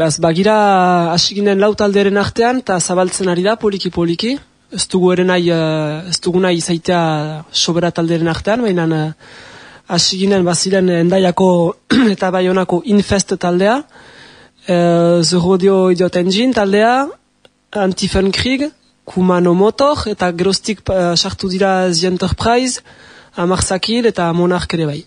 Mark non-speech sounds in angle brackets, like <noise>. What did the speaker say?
Beraz, bagira hasi ginen lau talderen artean, eta zabaltzen ari da, poliki-poliki. Ez dugu ere nahi, eh, ez dugu nahi zaitea sobera talderen artean, baina eh, hasi ginen baziren endaiako <clears throat> eta baionako infest taldea, eh, e, Zorodio Idiot Engine taldea, Antifen Krieg, Kumano Motor, eta grostik sartu dira The Enterprise, Amarzakil eta Monark ere bai.